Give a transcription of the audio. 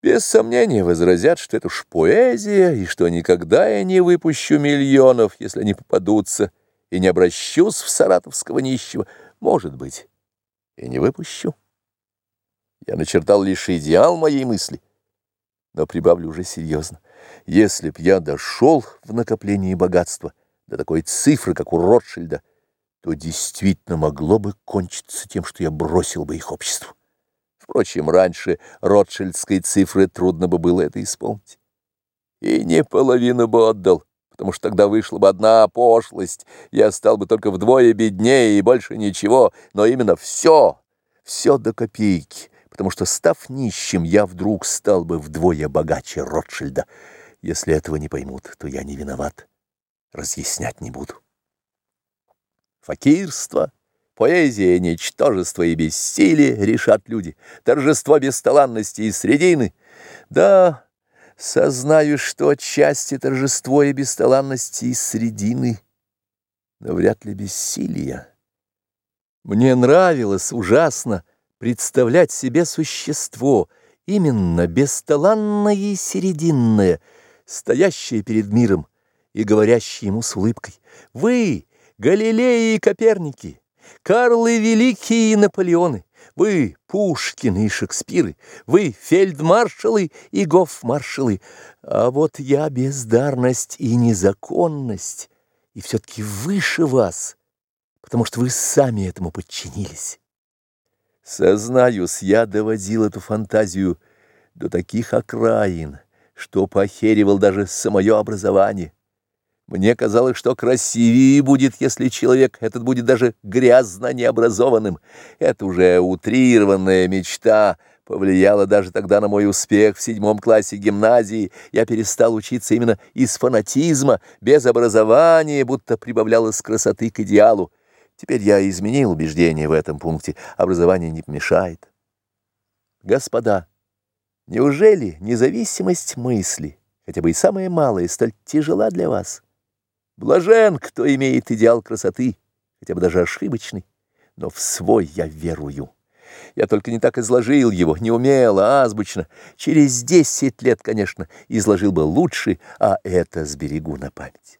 Без сомнения возразят, что это уж поэзия, и что никогда я не выпущу миллионов, если они попадутся, и не обращусь в саратовского нищего. Может быть, и не выпущу. Я начертал лишь идеал моей мысли, но прибавлю уже серьезно. Если б я дошел в накоплении богатства до такой цифры, как у Ротшильда, то действительно могло бы кончиться тем, что я бросил бы их обществу. Впрочем, раньше ротшильдской цифры трудно бы было это исполнить. И не половину бы отдал, потому что тогда вышла бы одна пошлость, я стал бы только вдвое беднее и больше ничего, но именно все, все до копейки, потому что, став нищим, я вдруг стал бы вдвое богаче Ротшильда. Если этого не поймут, то я не виноват, разъяснять не буду. Факирство — Поэзия, ничтожество и бессилие, решат люди. Торжество бесталанности и средины. Да, сознаю, что отчасти торжество и бесталанности и средины, но вряд ли бессилия. Мне нравилось ужасно представлять себе существо, именно бесталанное и серединное, стоящее перед миром и говорящее ему с улыбкой. Вы, Галилеи и Коперники! Карлы Великие и Наполеоны, вы Пушкины и Шекспиры, вы фельдмаршалы и гофмаршалы, а вот я бездарность и незаконность, и все-таки выше вас, потому что вы сами этому подчинились. Сознаюсь, я доводил эту фантазию до таких окраин, что похеривал даже самое образование. Мне казалось, что красивее будет, если человек этот будет даже грязно необразованным. Это уже утрированная мечта повлияла даже тогда на мой успех в седьмом классе гимназии. Я перестал учиться именно из фанатизма, без образования, будто прибавлялось красоты к идеалу. Теперь я изменил убеждение в этом пункте. Образование не помешает. Господа, неужели независимость мысли, хотя бы и самая малая, столь тяжела для вас? Блажен, кто имеет идеал красоты, хотя бы даже ошибочный, но в свой я верую. Я только не так изложил его, не умел, а азбучно. Через десять лет, конечно, изложил бы лучше, а это сберегу на память.